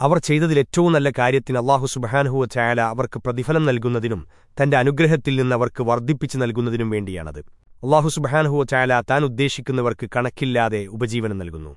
അവർ ചെയ്തതിലേറ്റവും നല്ല കാര്യത്തിന് അള്ളാഹു സുബഹാനുഹുവ ചായാല അവർക്ക് പ്രതിഫലം നൽകുന്നതിനും തന്റെ അനുഗ്രഹത്തിൽ നിന്ന് അവർക്ക് വർദ്ധിപ്പിച്ചു നൽകുന്നതിനും വേണ്ടിയാണത്. അള്ളാഹു സുബഹാനുഹുവ ചായാല താൻ ഉദ്ദേശിക്കുന്നവർക്ക് കണക്കില്ലാതെ ഉപജീവനം നൽകുന്നു.